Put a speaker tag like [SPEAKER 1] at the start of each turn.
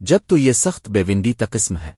[SPEAKER 1] جب تو یہ سخت بیوندی تقسم ہے۔